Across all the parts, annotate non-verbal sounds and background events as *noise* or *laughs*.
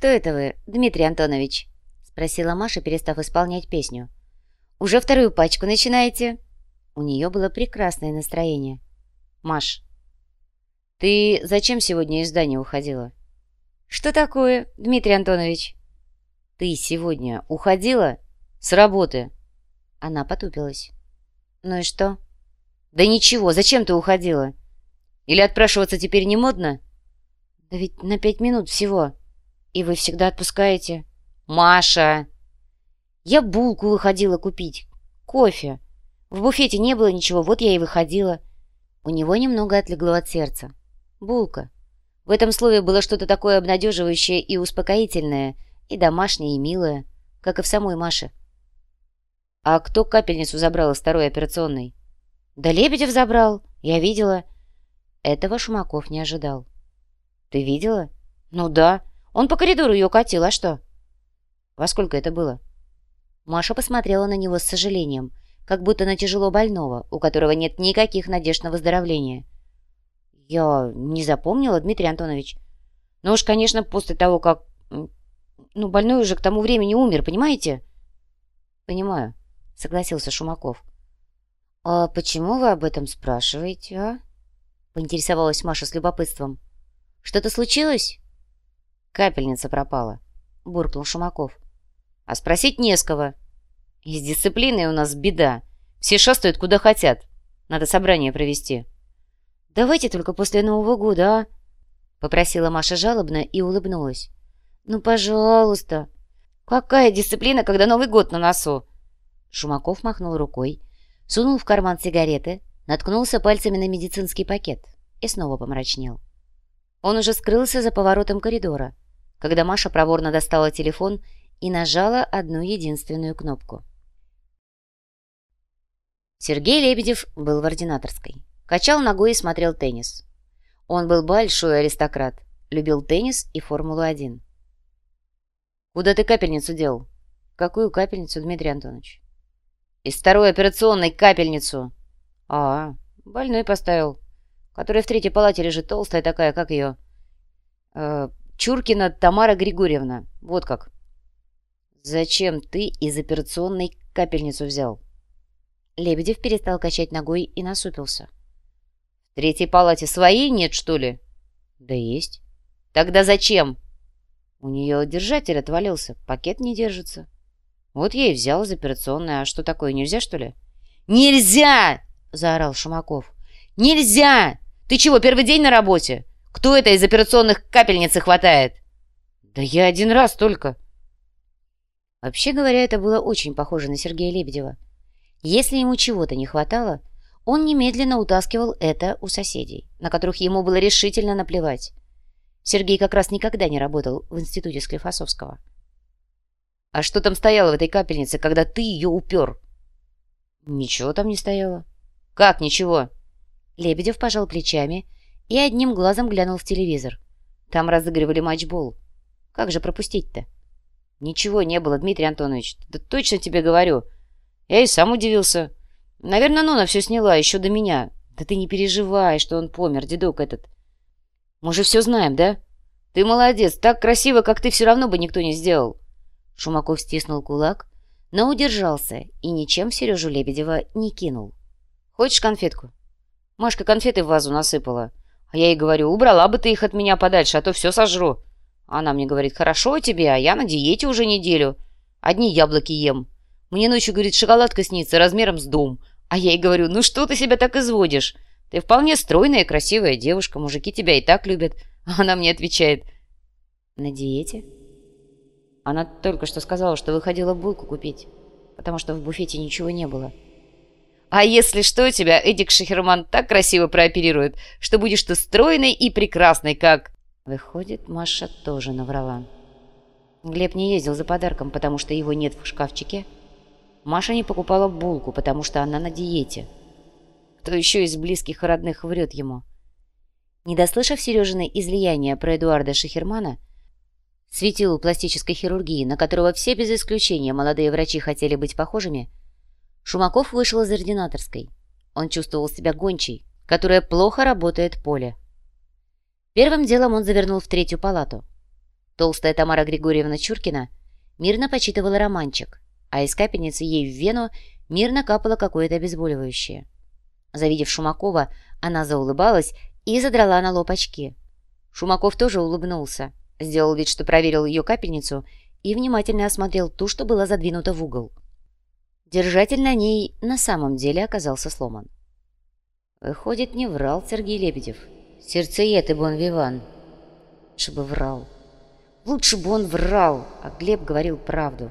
«Что это вы, Дмитрий Антонович?» — спросила Маша, перестав исполнять песню. «Уже вторую пачку начинаете?» У нее было прекрасное настроение. «Маш, ты зачем сегодня из здания уходила?» «Что такое, Дмитрий Антонович?» «Ты сегодня уходила с работы?» Она потупилась. «Ну и что?» «Да ничего, зачем ты уходила? Или отпрашиваться теперь не модно?» «Да ведь на пять минут всего. И вы всегда отпускаете». «Маша!» «Я булку выходила купить. Кофе. В буфете не было ничего, вот я и выходила». У него немного отлегло от сердца. Булка. В этом слове было что-то такое обнадеживающее и успокоительное, и домашнее, и милое, как и в самой Маше. «А кто капельницу забрал из второй операционной?» «Да Лебедев забрал, я видела». Этого Шумаков не ожидал. «Ты видела?» «Ну да, он по коридору ее катил, а что?» «Во сколько это было?» Маша посмотрела на него с сожалением, как будто на тяжело больного, у которого нет никаких надежд на выздоровление. «Я не запомнила, Дмитрий Антонович. Ну уж, конечно, после того, как... Ну, больной уже к тому времени умер, понимаете?» «Понимаю», — согласился Шумаков. «А почему вы об этом спрашиваете, а?» — поинтересовалась Маша с любопытством. «Что-то случилось?» «Капельница пропала», — буркнул Шумаков. «А спросить не с кого. И с дисциплиной у нас беда. Все шастают куда хотят. Надо собрание провести». «Давайте только после Нового года, а?» — попросила Маша жалобно и улыбнулась. «Ну, пожалуйста!» «Какая дисциплина, когда Новый год на носу?» Шумаков махнул рукой, сунул в карман сигареты, наткнулся пальцами на медицинский пакет и снова помрачнел. Он уже скрылся за поворотом коридора, когда Маша проворно достала телефон и нажала одну единственную кнопку. Сергей Лебедев был в ординаторской. Качал ногой и смотрел теннис. Он был большой аристократ, любил теннис и Формулу-1. «Куда ты капельницу дел?» «Какую капельницу, Дмитрий Антонович?» «Из второй операционной капельницу!» «А, больной поставил, которая в третьей палате лежит, толстая такая, как ее?» э, «Чуркина Тамара Григорьевна, вот как». «Зачем ты из операционной капельницу взял?» Лебедев перестал качать ногой и насупился. В третьей палате своей нет, что ли? Да есть. Тогда зачем? У нее держатель отвалился, пакет не держится. Вот я и взял из операционной. А что такое, нельзя, что ли? Нельзя! Заорал Шумаков. Нельзя! Ты чего, первый день на работе? Кто это из операционных капельницы хватает? Да я один раз только. Вообще говоря, это было очень похоже на Сергея Лебедева. Если ему чего-то не хватало, он немедленно утаскивал это у соседей, на которых ему было решительно наплевать. Сергей как раз никогда не работал в институте Склифосовского. «А что там стояло в этой капельнице, когда ты ее упер?» «Ничего там не стояло». «Как ничего?» Лебедев пожал плечами и одним глазом глянул в телевизор. Там разыгрывали матчбол. Как же пропустить-то? «Ничего не было, Дмитрий Антонович. Да точно тебе говорю. Я и сам удивился. Наверное, Нона все сняла еще до меня. Да ты не переживай, что он помер, дедок этот. Мы же все знаем, да? Ты молодец, так красиво, как ты, все равно бы никто не сделал. Шумаков стиснул кулак, но удержался и ничем Сережу Лебедева не кинул. Хочешь конфетку? Машка конфеты в вазу насыпала. А я ей говорю, убрала бы ты их от меня подальше, а то все сожру. Она мне говорит, хорошо тебе, а я на диете уже неделю. Одни яблоки ем. Мне ночью, говорит, шоколадка снится размером с дом. А я ей говорю, ну что ты себя так изводишь? Ты вполне стройная и красивая девушка, мужики тебя и так любят. *laughs* Она мне отвечает, на диете? Она только что сказала, что выходила булку купить, потому что в буфете ничего не было. А если что, тебя Эдик Шахерман так красиво прооперирует, что будешь ты стройной и прекрасной, как... Выходит, Маша тоже наврала. Глеб не ездил за подарком, потому что его нет в шкафчике, Маша не покупала булку, потому что она на диете. Кто еще из близких и родных врет ему? Не дослышав Сережины излияния про Эдуарда Шахермана, светилу пластической хирургии, на которого все без исключения молодые врачи хотели быть похожими, Шумаков вышел из ординаторской. Он чувствовал себя гончей, которая плохо работает поле. Первым делом он завернул в третью палату. Толстая Тамара Григорьевна Чуркина мирно почитывала романчик, а из капельницы ей в вену мирно капало какое-то обезболивающее. Завидев Шумакова, она заулыбалась и задрала на лоб очки. Шумаков тоже улыбнулся, сделал вид, что проверил ее капельницу и внимательно осмотрел ту, что была задвинута в угол. Держатель на ней на самом деле оказался сломан. Выходит, не врал Сергей Лебедев. Сердцеед и бон-виван. Лучше бы врал. Лучше бы он врал, а Глеб говорил правду.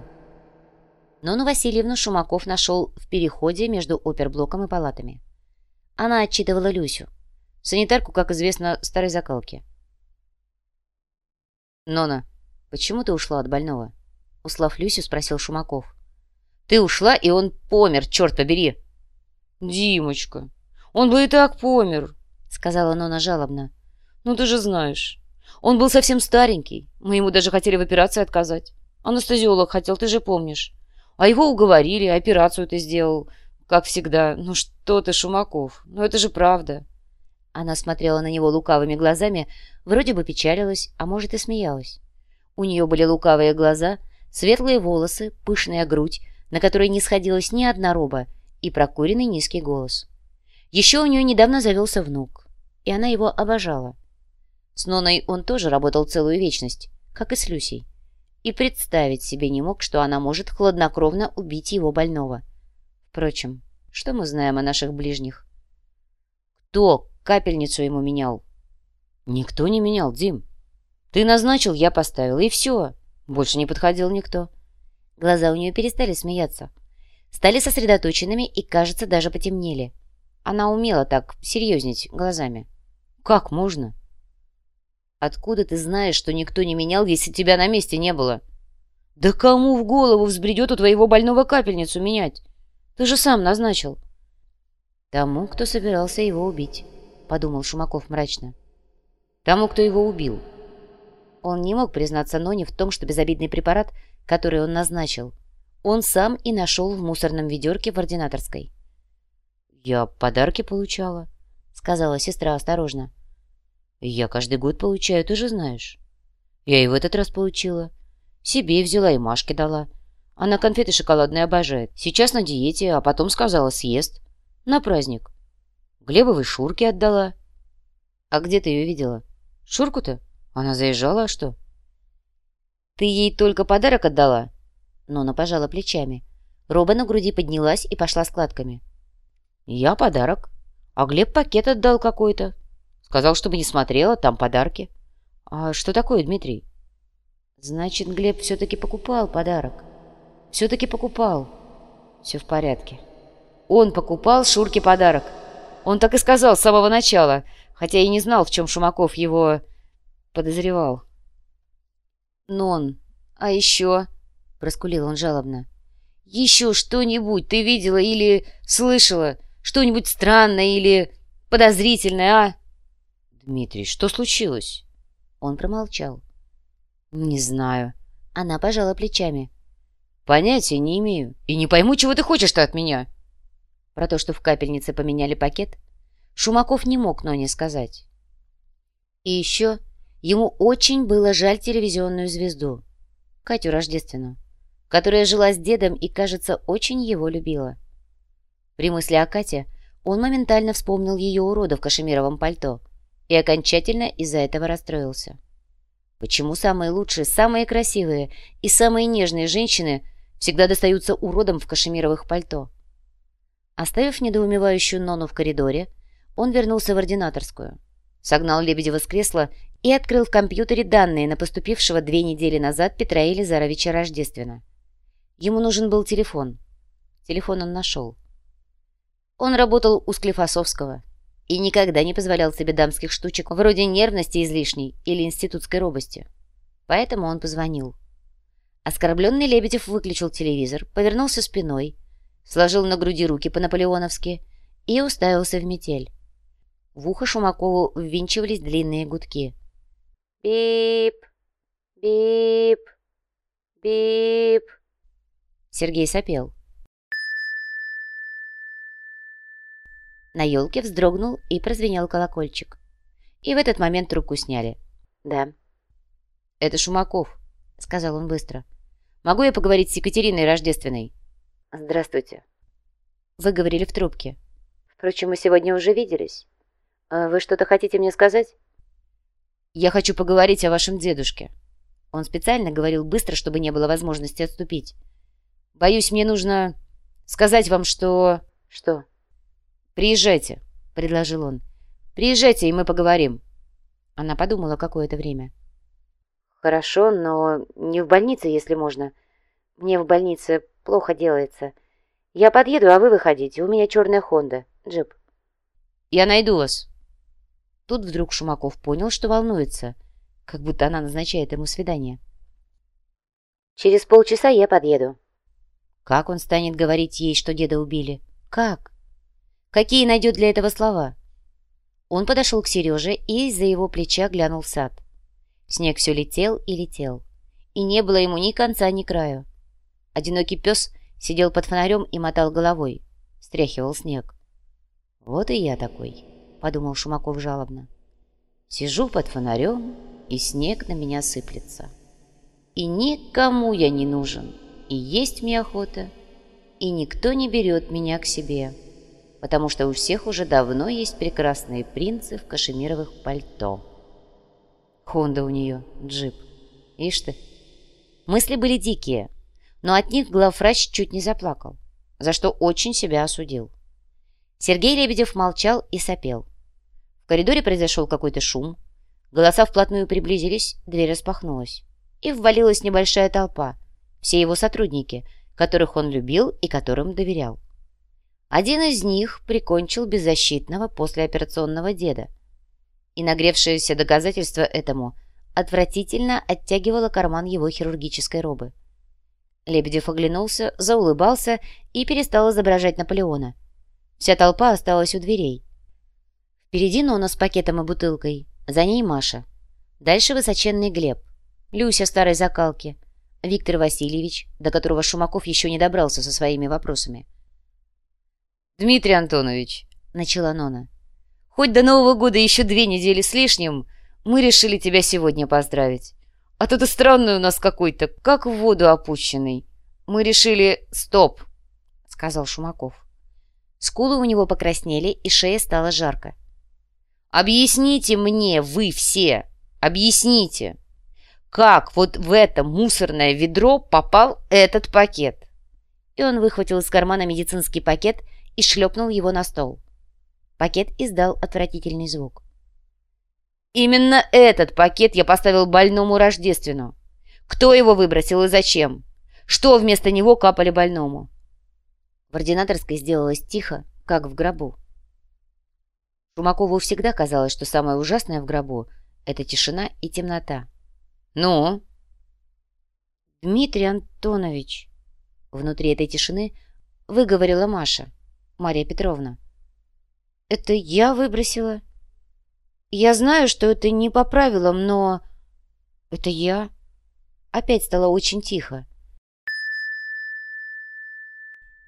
Нону Васильевну Шумаков нашел в переходе между оперблоком и палатами. Она отчитывала Люсю. Санитарку, как известно, старой закалки. «Нона, почему ты ушла от больного?» Услав Люсю, спросил Шумаков. «Ты ушла, и он помер, черт побери!» «Димочка, он бы и так помер», — сказала Нона жалобно. «Ну ты же знаешь, он был совсем старенький. Мы ему даже хотели в операции отказать. Анестезиолог хотел, ты же помнишь. А его уговорили, операцию ты сделал, как всегда. Ну что ты, Шумаков, ну это же правда». Она смотрела на него лукавыми глазами, вроде бы печалилась, а может и смеялась. У нее были лукавые глаза, светлые волосы, пышная грудь, на которой не сходилась ни одна роба, и прокуренный низкий голос. Еще у нее недавно завелся внук, и она его обожала. С Ноной он тоже работал целую вечность, как и с Люсей, и представить себе не мог, что она может хладнокровно убить его больного. Впрочем, что мы знаем о наших ближних? Кто капельницу ему менял? Никто не менял, Дим. Ты назначил, я поставил, и все. Больше не подходил никто. Глаза у нее перестали смеяться. Стали сосредоточенными и, кажется, даже потемнели. Она умела так серьезнить глазами. «Как можно?» «Откуда ты знаешь, что никто не менял, если тебя на месте не было?» «Да кому в голову взбредет у твоего больного капельницу менять? Ты же сам назначил». «Тому, кто собирался его убить», — подумал Шумаков мрачно. «Тому, кто его убил». Он не мог признаться Ноне в том, что безобидный препарат, который он назначил, он сам и нашел в мусорном ведерке в ординаторской. «Я подарки получала», — сказала сестра осторожно. «Я каждый год получаю, ты же знаешь. Я и в этот раз получила. Себе взяла и Машке дала. Она конфеты шоколадные обожает. Сейчас на диете, а потом сказала съест. На праздник. Глебовой Шурке отдала». «А где ты ее видела?» «Шурку-то? Она заезжала, а что?» «Ты ей только подарок отдала?» Нона пожала плечами. Роба на груди поднялась и пошла складками. «Я подарок. А Глеб пакет отдал какой-то. Сказал, чтобы не смотрела, там подарки. А что такое, Дмитрий?» «Значит, Глеб все-таки покупал подарок. Все-таки покупал. Все в порядке. Он покупал Шурке подарок. Он так и сказал с самого начала, хотя и не знал, в чем Шумаков его подозревал». «Нон, а еще...» — проскулил он жалобно. «Еще что-нибудь ты видела или слышала?» Что-нибудь странное или подозрительное, а?» «Дмитрий, что случилось?» Он промолчал. «Не знаю». Она пожала плечами. «Понятия не имею. И не пойму, чего ты хочешь-то от меня». Про то, что в капельнице поменяли пакет, Шумаков не мог, но не сказать. И еще ему очень было жаль телевизионную звезду, Катю Рождественную, которая жила с дедом и, кажется, очень его любила. При мысли о Кате он моментально вспомнил ее урода в кашемировом пальто и окончательно из-за этого расстроился. Почему самые лучшие, самые красивые и самые нежные женщины всегда достаются уродам в кашемировых пальто? Оставив недоумевающую Нону в коридоре, он вернулся в ординаторскую, согнал Лебедева с кресла и открыл в компьютере данные на поступившего две недели назад Петра Елизаровича Рождествена. Ему нужен был телефон. Телефон он нашел. Он работал у Склифосовского и никогда не позволял себе дамских штучек вроде нервности излишней или институтской робости. Поэтому он позвонил. Оскорбленный Лебедев выключил телевизор, повернулся спиной, сложил на груди руки по-наполеоновски и уставился в метель. В ухо Шумакову ввинчивались длинные гудки. «Бип! Бип! Бип!» Сергей сопел. На елке вздрогнул и прозвенел колокольчик. И в этот момент трубку сняли. «Да». «Это Шумаков», — сказал он быстро. «Могу я поговорить с Екатериной Рождественной?» «Здравствуйте». Вы говорили в трубке. «Впрочем, мы сегодня уже виделись. А вы что-то хотите мне сказать?» «Я хочу поговорить о вашем дедушке». Он специально говорил быстро, чтобы не было возможности отступить. «Боюсь, мне нужно сказать вам, что...» «Что?» «Приезжайте», — предложил он. «Приезжайте, и мы поговорим». Она подумала какое-то время. «Хорошо, но не в больнице, если можно. Мне в больнице плохо делается. Я подъеду, а вы выходите. У меня черная Хонда, джип». «Я найду вас». Тут вдруг Шумаков понял, что волнуется, как будто она назначает ему свидание. «Через полчаса я подъеду». Как он станет говорить ей, что деда убили? Как? Какие найдет для этого слова? Он подошел к Сереже и из-за его плеча глянул в сад. Снег все летел и летел, и не было ему ни конца, ни краю. Одинокий пес сидел под фонарем и мотал головой, стряхивал снег. «Вот и я такой», — подумал Шумаков жалобно. «Сижу под фонарем, и снег на меня сыплется. И никому я не нужен, и есть мне охота, и никто не берет меня к себе» потому что у всех уже давно есть прекрасные принцы в кашемировых пальто. Хонда у нее, джип. Ишь ты. Мысли были дикие, но от них главврач чуть не заплакал, за что очень себя осудил. Сергей Лебедев молчал и сопел. Коридоре произошел какой-то шум, голоса вплотную приблизились, дверь распахнулась, и ввалилась небольшая толпа, все его сотрудники, которых он любил и которым доверял. Один из них прикончил беззащитного послеоперационного деда. И нагревшееся доказательство этому отвратительно оттягивало карман его хирургической робы. Лебедев оглянулся, заулыбался и перестал изображать Наполеона. Вся толпа осталась у дверей. Впереди Нона с пакетом и бутылкой, за ней Маша. Дальше высоченный Глеб, Люся старой закалки, Виктор Васильевич, до которого Шумаков еще не добрался со своими вопросами. «Дмитрий Антонович», — начала Нона, — «хоть до Нового года еще две недели с лишним, мы решили тебя сегодня поздравить. А то ты странный у нас какой-то, как в воду опущенный. Мы решили... Стоп!» — сказал Шумаков. Скулы у него покраснели, и шея стала жарко. «Объясните мне, вы все! Объясните! Как вот в это мусорное ведро попал этот пакет?» И он выхватил из кармана медицинский пакет и шлепнул его на стол. Пакет издал отвратительный звук. «Именно этот пакет я поставил больному Рождествену. Кто его выбросил и зачем? Что вместо него капали больному?» В ординаторской сделалось тихо, как в гробу. Шумакову всегда казалось, что самое ужасное в гробу — это тишина и темнота. «Ну?» «Дмитрий Антонович!» Внутри этой тишины выговорила Маша. Мария Петровна. «Это я выбросила. Я знаю, что это не по правилам, но... Это я...» Опять стало очень тихо.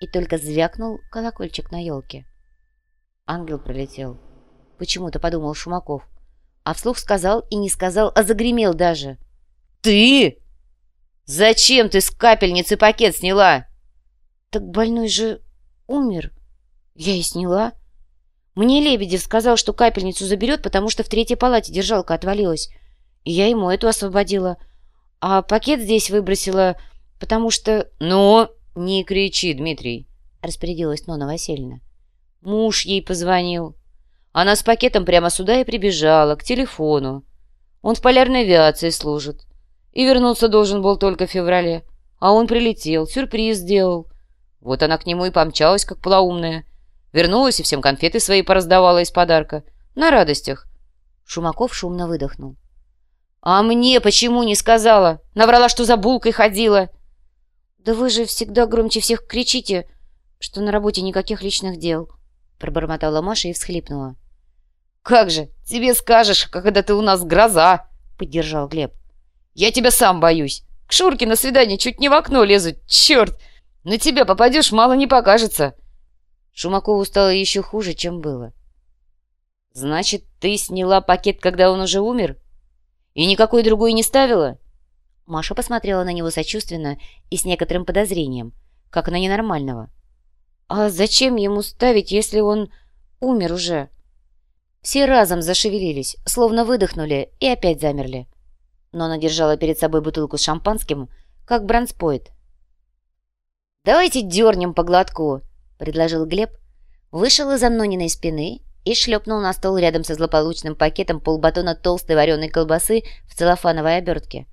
И только звякнул колокольчик на елке. Ангел пролетел. Почему-то подумал Шумаков. А вслух сказал и не сказал, а загремел даже. «Ты? Зачем ты с капельницы пакет сняла?» «Так больной же умер», я и сняла. Мне Лебедев сказал, что капельницу заберет, потому что в третьей палате держалка отвалилась. И я ему эту освободила. А пакет здесь выбросила, потому что... «Ну, не кричи, Дмитрий», — распорядилась Нона Васильевна. Муж ей позвонил. Она с пакетом прямо сюда и прибежала, к телефону. Он в полярной авиации служит. И вернуться должен был только в феврале. А он прилетел, сюрприз сделал. Вот она к нему и помчалась, как полоумная. Вернулась и всем конфеты свои пораздавала из подарка. На радостях. Шумаков шумно выдохнул. «А мне почему не сказала? Наврала, что за булкой ходила!» «Да вы же всегда громче всех кричите, что на работе никаких личных дел!» Пробормотала Маша и всхлипнула. «Как же, тебе скажешь, когда ты у нас гроза!» Поддержал Глеб. «Я тебя сам боюсь. К Шурке на свидание чуть не в окно лезут. Черт! На тебя попадешь, мало не покажется!» Шумакову стало еще хуже, чем было. «Значит, ты сняла пакет, когда он уже умер? И никакой другой не ставила?» Маша посмотрела на него сочувственно и с некоторым подозрением, как на ненормального. «А зачем ему ставить, если он умер уже?» Все разом зашевелились, словно выдохнули и опять замерли. Но она держала перед собой бутылку с шампанским, как бронспоет. «Давайте дернем по глотку», — предложил Глеб, вышел из Аннониной спины и шлепнул на стол рядом со злополучным пакетом полбатона толстой вареной колбасы в целлофановой обертке.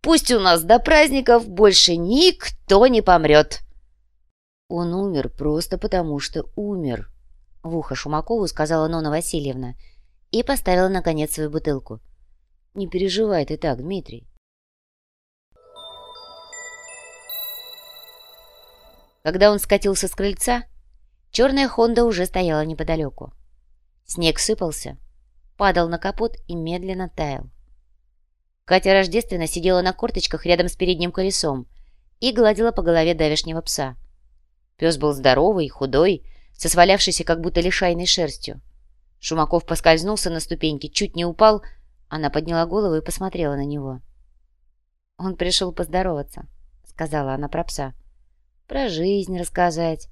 «Пусть у нас до праздников больше никто не помрет!» «Он умер просто потому, что умер», — в ухо Шумакову сказала Нона Васильевна и поставила, наконец, свою бутылку. «Не переживай ты так, Дмитрий». Когда он скатился с крыльца, черная «Хонда» уже стояла неподалеку. Снег сыпался, падал на капот и медленно таял. Катя Рождественно сидела на корточках рядом с передним колесом и гладила по голове давешнего пса. Пес был здоровый, худой, со свалявшейся как будто лишайной шерстью. Шумаков поскользнулся на ступеньке, чуть не упал. Она подняла голову и посмотрела на него. «Он пришел поздороваться», — сказала она про пса. «Про жизнь рассказать».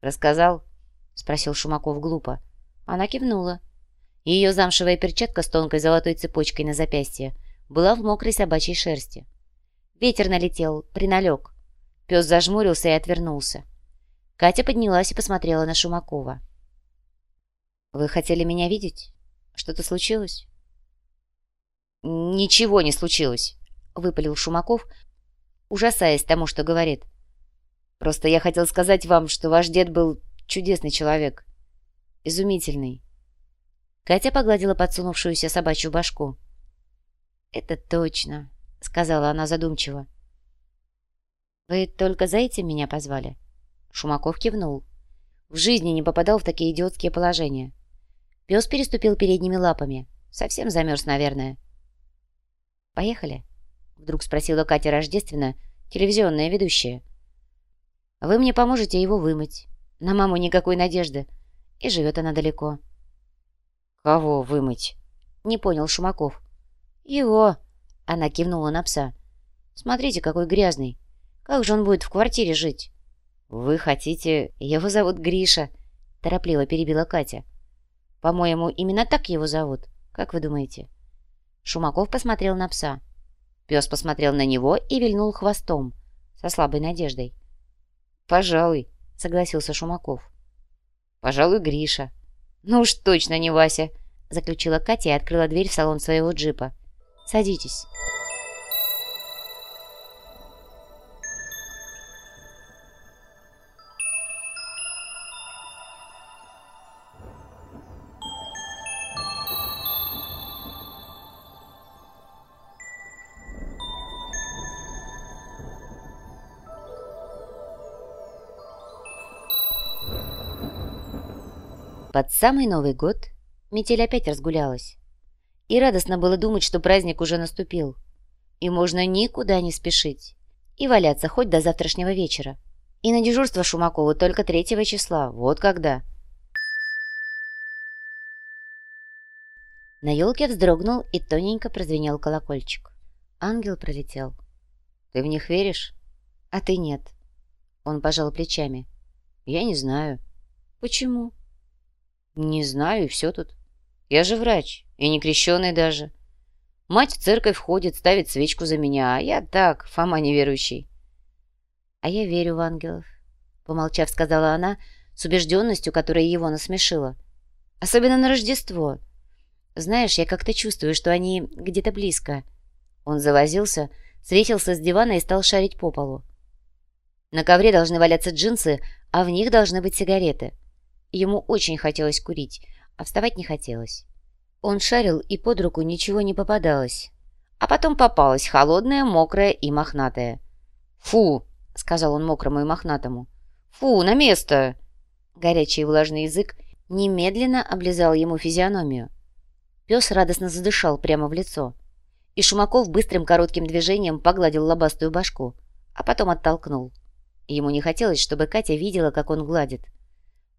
«Рассказал?» — спросил Шумаков глупо. Она кивнула. Ее замшевая перчатка с тонкой золотой цепочкой на запястье была в мокрой собачьей шерсти. Ветер налетел, приналег. Пес зажмурился и отвернулся. Катя поднялась и посмотрела на Шумакова. «Вы хотели меня видеть? Что-то случилось?» «Ничего не случилось», — выпалил Шумаков, ужасаясь тому, что говорит. «Просто я хотел сказать вам, что ваш дед был чудесный человек изумительный. Катя погладила подсунувшуюся собачью башку. «Это точно», — сказала она задумчиво. «Вы только за этим меня позвали?» Шумаков кивнул. В жизни не попадал в такие идиотские положения. Пес переступил передними лапами. Совсем замерз, наверное. «Поехали?» — вдруг спросила Катя Рождественно, телевизионная ведущая. «Вы мне поможете его вымыть. На маму никакой надежды. И живет она далеко. «Кого вымыть?» — не понял Шумаков. «Его!» — она кивнула на пса. «Смотрите, какой грязный. Как же он будет в квартире жить?» «Вы хотите... Его зовут Гриша», — торопливо перебила Катя. «По-моему, именно так его зовут. Как вы думаете?» Шумаков посмотрел на пса. Пес посмотрел на него и вильнул хвостом, со слабой надеждой. «Пожалуй», — согласился Шумаков. Пожалуй, Гриша. Ну уж точно не Вася, заключила Катя и открыла дверь в салон своего джипа. Садитесь. Самый Новый год метель опять разгулялась. И радостно было думать, что праздник уже наступил. И можно никуда не спешить. И валяться хоть до завтрашнего вечера. И на дежурство Шумакову только третьего числа. Вот когда. На елке вздрогнул и тоненько прозвенел колокольчик. Ангел пролетел. «Ты в них веришь?» «А ты нет». Он пожал плечами. «Я не знаю». «Почему?» «Не знаю, и все тут. Я же врач, и не крещеный даже. Мать в церковь ходит, ставит свечку за меня, а я так, Фома неверующий». «А я верю в ангелов», — помолчав, сказала она, с убежденностью, которая его насмешила. «Особенно на Рождество. Знаешь, я как-то чувствую, что они где-то близко». Он завозился, свесился с дивана и стал шарить по полу. На ковре должны валяться джинсы, а в них должны быть сигареты. Ему очень хотелось курить, а вставать не хотелось. Он шарил, и под руку ничего не попадалось. А потом попалась холодная, мокрая и мохнатая. «Фу!» — сказал он мокрому и мохнатому. «Фу, на место!» Горячий и влажный язык немедленно облизал ему физиономию. Пес радостно задышал прямо в лицо. И Шумаков быстрым коротким движением погладил лобастую башку, а потом оттолкнул. Ему не хотелось, чтобы Катя видела, как он гладит.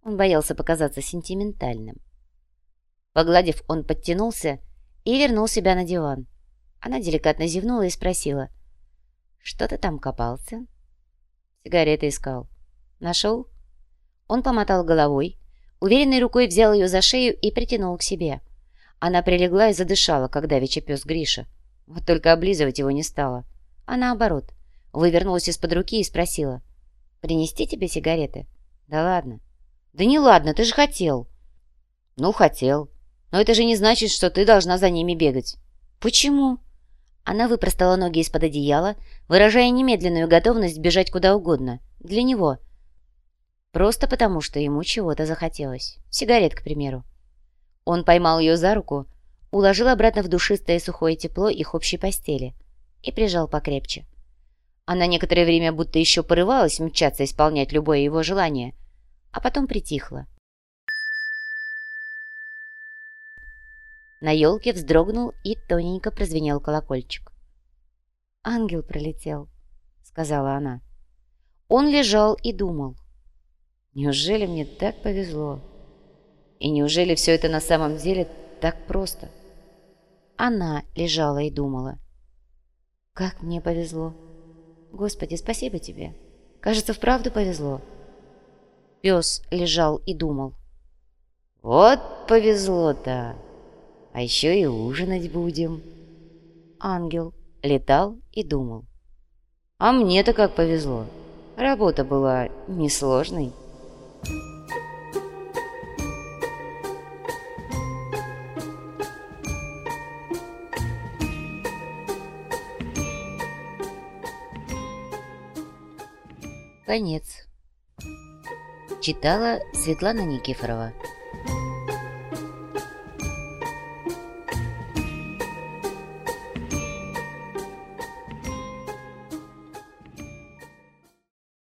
Он боялся показаться сентиментальным. Погладив, он подтянулся и вернул себя на диван. Она деликатно зевнула и спросила. «Что ты там копался?» «Сигареты искал». «Нашел?» Он помотал головой, уверенной рукой взял ее за шею и притянул к себе. Она прилегла и задышала, как давеча пес Гриша. Вот только облизывать его не стала. А наоборот, вывернулась из-под руки и спросила. «Принести тебе сигареты?» «Да ладно». «Да не ладно, ты же хотел». «Ну, хотел. Но это же не значит, что ты должна за ними бегать». «Почему?» Она выпростала ноги из-под одеяла, выражая немедленную готовность бежать куда угодно. Для него. Просто потому, что ему чего-то захотелось. Сигарет, к примеру. Он поймал ее за руку, уложил обратно в душистое сухое тепло их общей постели и прижал покрепче. Она некоторое время будто еще порывалась мчаться исполнять любое его желание, а потом притихла. На елке вздрогнул и тоненько прозвенел колокольчик. «Ангел пролетел», — сказала она. Он лежал и думал. «Неужели мне так повезло? И неужели все это на самом деле так просто?» Она лежала и думала. «Как мне повезло! Господи, спасибо тебе! Кажется, вправду повезло!» Пес лежал и думал. «Вот повезло-то! А еще и ужинать будем!» Ангел летал и думал. «А мне-то как повезло! Работа была несложной!» Конец. Читала Светлана Никифорова.